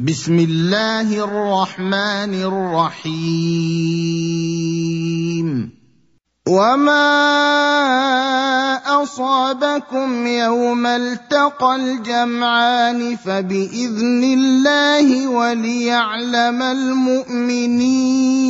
بسم الله الرحمن الرحيم. وما اصابكم يوم التقى الجمعان فباذن الله وليعلم المؤمنين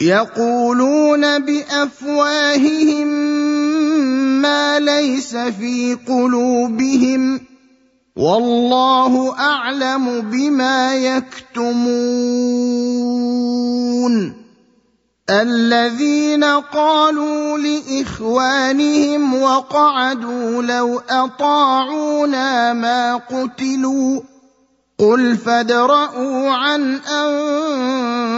يقولون بأفواههم ما ليس في قلوبهم والله أعلم بما يكتمون. الذين قالوا لإخوانهم وقعدوا لو أطاعونا ما قتلوا قل فادرءوا عن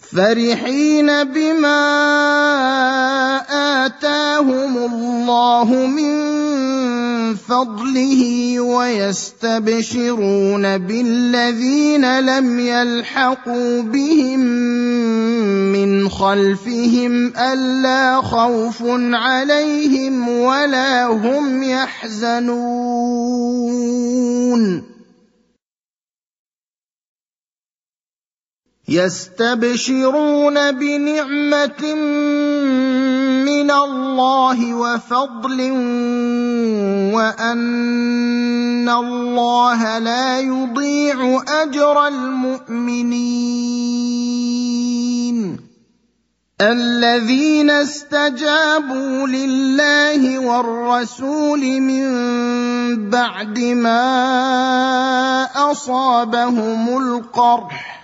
فرحين بما اتاهم الله من فضله ويستبشرون بالذين لم يلحقوا بهم من خلفهم الا خوف عليهم ولا هم يحزنون يستبشرون بنعمة من الله وفضل وأن الله لا يضيع أجر المؤمنين. الذين استجابوا لله والرسول من بعد ما أصابهم القرح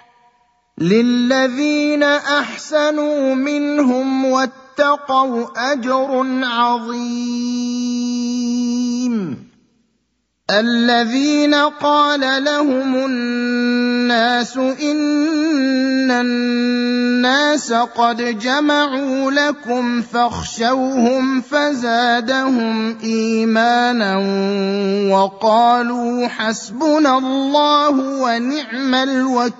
للذين احسنوا منهم واتقوا اجر عظيم. الذين قال لهم الناس ان الناس قد جمعوا لكم فاخشوهم فزادهم ايمانا وقالوا حسبنا الله ونعم الوكيل